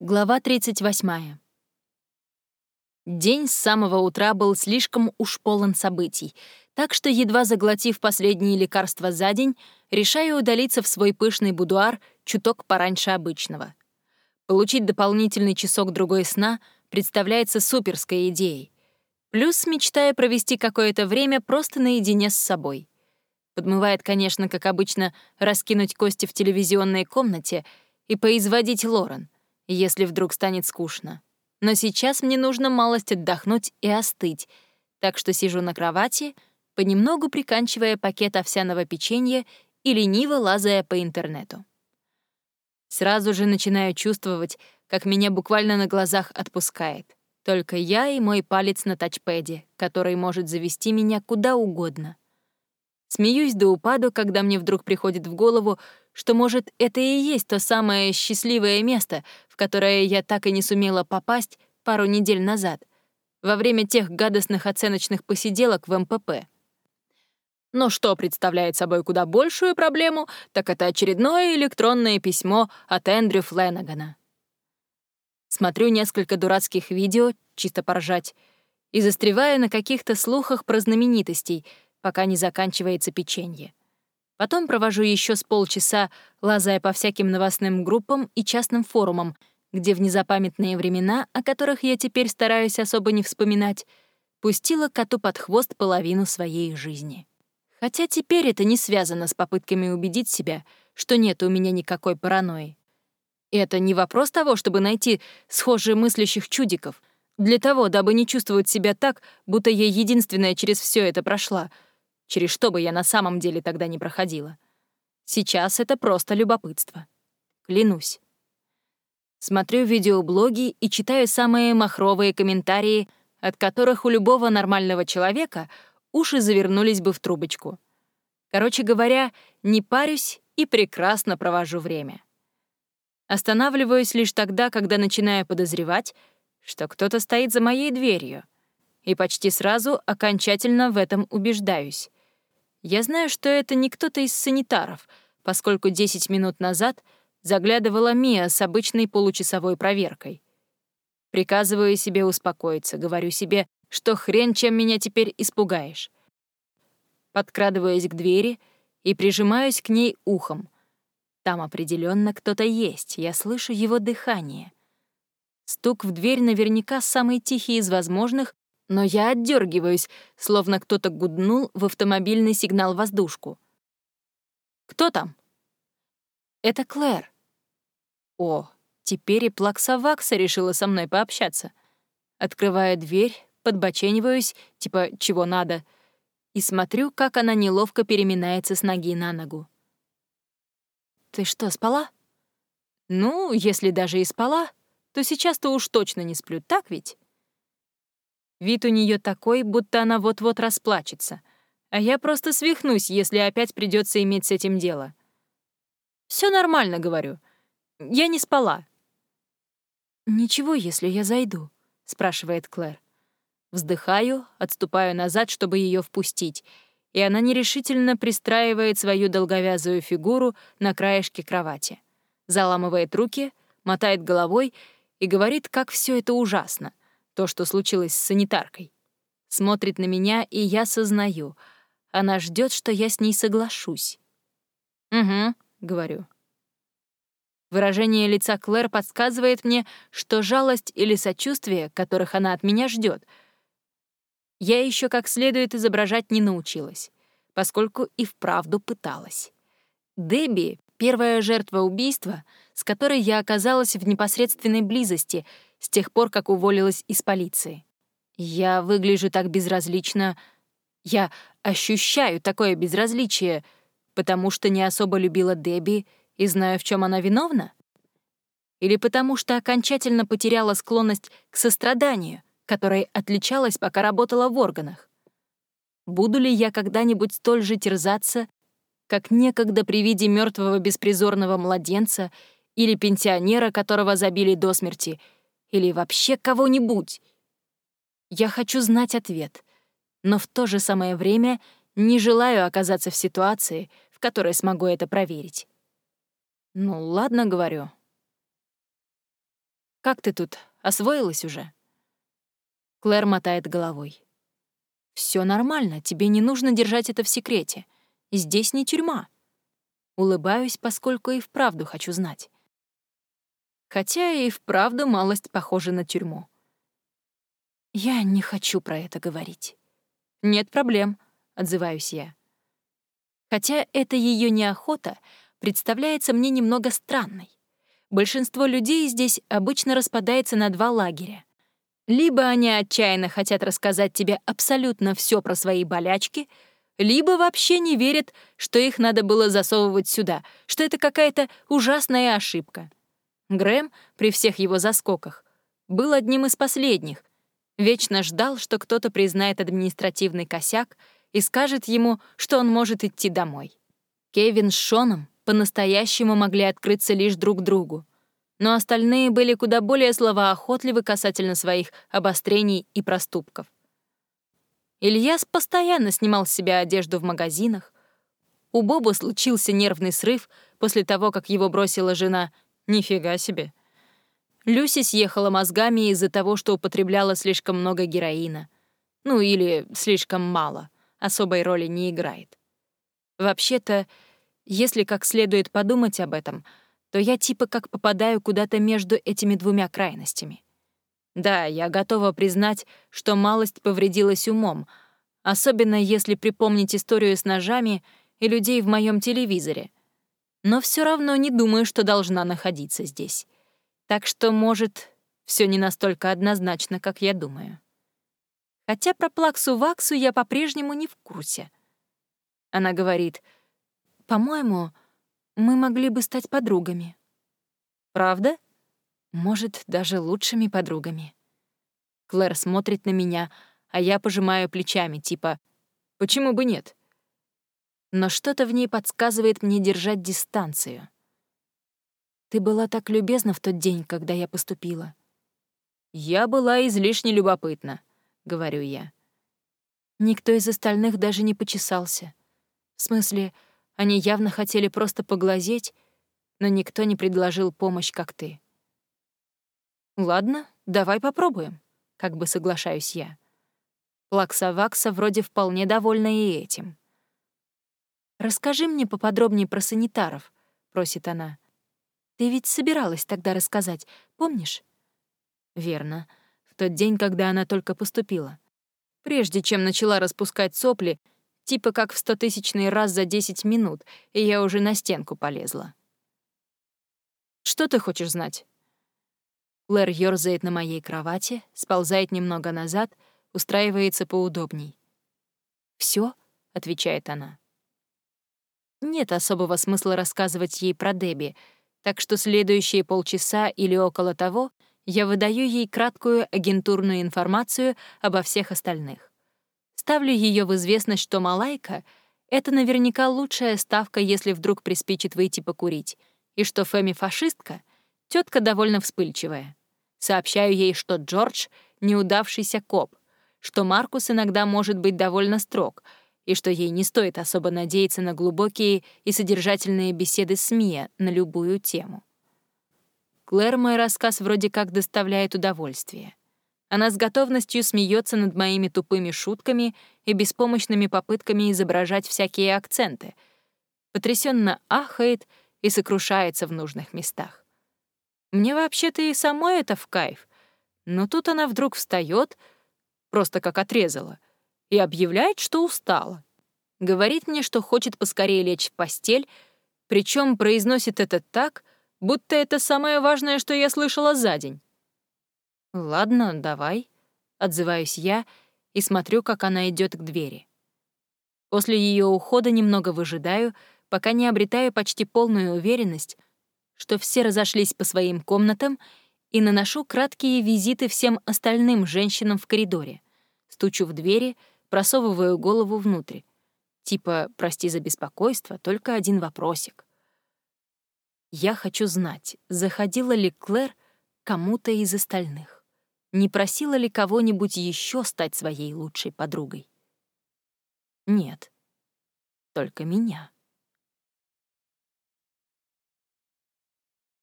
Глава 38. День с самого утра был слишком уж полон событий, так что, едва заглотив последние лекарства за день, решаю удалиться в свой пышный будуар чуток пораньше обычного. Получить дополнительный часок-другой сна представляется суперской идеей. Плюс мечтаю провести какое-то время просто наедине с собой. Подмывает, конечно, как обычно, раскинуть кости в телевизионной комнате и поизводить Лорен — если вдруг станет скучно. Но сейчас мне нужно малость отдохнуть и остыть, так что сижу на кровати, понемногу приканчивая пакет овсяного печенья и лениво лазая по интернету. Сразу же начинаю чувствовать, как меня буквально на глазах отпускает. Только я и мой палец на тачпэде, который может завести меня куда угодно. Смеюсь до упаду, когда мне вдруг приходит в голову, что, может, это и есть то самое счастливое место, в которое я так и не сумела попасть пару недель назад, во время тех гадостных оценочных посиделок в МПП. Но что представляет собой куда большую проблему, так это очередное электронное письмо от Эндрю Фленагана. Смотрю несколько дурацких видео, чисто поржать, и застреваю на каких-то слухах про знаменитостей, пока не заканчивается печенье. Потом провожу еще с полчаса, лазая по всяким новостным группам и частным форумам, где в незапамятные времена, о которых я теперь стараюсь особо не вспоминать, пустила коту под хвост половину своей жизни. Хотя теперь это не связано с попытками убедить себя, что нет у меня никакой паранойи. Это не вопрос того, чтобы найти схожие мыслящих чудиков, для того, дабы не чувствовать себя так, будто я единственная через все это прошла — через что бы я на самом деле тогда не проходила. Сейчас это просто любопытство. Клянусь. Смотрю видеоблоги и читаю самые махровые комментарии, от которых у любого нормального человека уши завернулись бы в трубочку. Короче говоря, не парюсь и прекрасно провожу время. Останавливаюсь лишь тогда, когда начинаю подозревать, что кто-то стоит за моей дверью, и почти сразу окончательно в этом убеждаюсь. Я знаю, что это не кто-то из санитаров, поскольку 10 минут назад заглядывала Мия с обычной получасовой проверкой. Приказываю себе успокоиться, говорю себе, что хрен чем меня теперь испугаешь. Подкрадываюсь к двери и прижимаюсь к ней ухом. Там определенно кто-то есть, я слышу его дыхание. Стук в дверь наверняка самый тихий из возможных, но я отдергиваюсь, словно кто-то гуднул в автомобильный сигнал-воздушку. «Кто там?» «Это Клэр». «О, теперь и Плакса-Вакса решила со мной пообщаться». Открываю дверь, подбочениваюсь, типа «чего надо», и смотрю, как она неловко переминается с ноги на ногу. «Ты что, спала?» «Ну, если даже и спала, то сейчас-то уж точно не сплю, так ведь?» Вид у нее такой, будто она вот-вот расплачется. А я просто свихнусь, если опять придется иметь с этим дело. Все нормально, говорю. Я не спала. Ничего, если я зайду, спрашивает Клэр. Вздыхаю, отступаю назад, чтобы ее впустить, и она нерешительно пристраивает свою долговязую фигуру на краешке кровати. Заламывает руки, мотает головой и говорит, как все это ужасно — то, что случилось с санитаркой. Смотрит на меня, и я сознаю. Она ждет, что я с ней соглашусь. «Угу», — говорю. Выражение лица Клэр подсказывает мне, что жалость или сочувствие, которых она от меня ждет, я еще как следует изображать не научилась, поскольку и вправду пыталась. Дебби — первая жертва убийства, с которой я оказалась в непосредственной близости — с тех пор, как уволилась из полиции. Я выгляжу так безразлично. Я ощущаю такое безразличие, потому что не особо любила Дебби и знаю, в чем она виновна? Или потому что окончательно потеряла склонность к состраданию, которой отличалась, пока работала в органах? Буду ли я когда-нибудь столь же терзаться, как некогда при виде мертвого беспризорного младенца или пенсионера, которого забили до смерти — или вообще кого-нибудь? Я хочу знать ответ, но в то же самое время не желаю оказаться в ситуации, в которой смогу это проверить. Ну, ладно, говорю. Как ты тут? Освоилась уже?» Клэр мотает головой. Все нормально, тебе не нужно держать это в секрете. Здесь не тюрьма». Улыбаюсь, поскольку и вправду хочу знать. Хотя и вправду малость похожа на тюрьму. Я не хочу про это говорить. Нет проблем, отзываюсь я. Хотя это ее неохота представляется мне немного странной. Большинство людей здесь обычно распадается на два лагеря. Либо они отчаянно хотят рассказать тебе абсолютно все про свои болячки, либо вообще не верят, что их надо было засовывать сюда, что это какая-то ужасная ошибка. Грэм, при всех его заскоках, был одним из последних. Вечно ждал, что кто-то признает административный косяк и скажет ему, что он может идти домой. Кевин с Шоном по-настоящему могли открыться лишь друг другу, но остальные были куда более словоохотливы касательно своих обострений и проступков. Ильяс постоянно снимал с себя одежду в магазинах. У Боба случился нервный срыв после того, как его бросила жена. Нифига себе. Люси съехала мозгами из-за того, что употребляла слишком много героина. Ну или слишком мало. Особой роли не играет. Вообще-то, если как следует подумать об этом, то я типа как попадаю куда-то между этими двумя крайностями. Да, я готова признать, что малость повредилась умом, особенно если припомнить историю с ножами и людей в моем телевизоре. Но все равно не думаю, что должна находиться здесь. Так что, может, все не настолько однозначно, как я думаю. Хотя про Плаксу-Ваксу я по-прежнему не в курсе. Она говорит, «По-моему, мы могли бы стать подругами». «Правда?» Может, даже лучшими подругами. Клэр смотрит на меня, а я пожимаю плечами, типа «Почему бы нет?» Но что-то в ней подсказывает мне держать дистанцию. «Ты была так любезна в тот день, когда я поступила». «Я была излишне любопытна», — говорю я. Никто из остальных даже не почесался. В смысле, они явно хотели просто поглазеть, но никто не предложил помощь, как ты. «Ладно, давай попробуем», — как бы соглашаюсь я. Плакса-Вакса вроде вполне довольна и этим. «Расскажи мне поподробнее про санитаров», — просит она. «Ты ведь собиралась тогда рассказать, помнишь?» «Верно. В тот день, когда она только поступила. Прежде чем начала распускать сопли, типа как в стотысячный раз за десять минут, и я уже на стенку полезла». «Что ты хочешь знать?» Клэр ёрзает на моей кровати, сползает немного назад, устраивается поудобней. «Всё?» — отвечает она. Нет особого смысла рассказывать ей про Дебби, так что следующие полчаса или около того я выдаю ей краткую агентурную информацию обо всех остальных. Ставлю ее в известность, что Малайка — это наверняка лучшая ставка, если вдруг приспичит выйти покурить, и что Фэми — фашистка — Тетка довольно вспыльчивая. Сообщаю ей, что Джордж — неудавшийся коп, что Маркус иногда может быть довольно строг, и что ей не стоит особо надеяться на глубокие и содержательные беседы с Мия на любую тему. Клэр мой рассказ вроде как доставляет удовольствие. Она с готовностью смеется над моими тупыми шутками и беспомощными попытками изображать всякие акценты, потрясенно ахает и сокрушается в нужных местах. Мне вообще-то и самой это в кайф. Но тут она вдруг встает, просто как отрезала, и объявляет, что устала. Говорит мне, что хочет поскорее лечь в постель, причем произносит это так, будто это самое важное, что я слышала за день. «Ладно, давай», — отзываюсь я и смотрю, как она идет к двери. После ее ухода немного выжидаю, пока не обретаю почти полную уверенность, что все разошлись по своим комнатам, и наношу краткие визиты всем остальным женщинам в коридоре. Стучу в двери, просовываю голову внутрь. Типа «прости за беспокойство, только один вопросик». Я хочу знать, заходила ли Клэр кому-то из остальных. Не просила ли кого-нибудь еще стать своей лучшей подругой? Нет, только меня.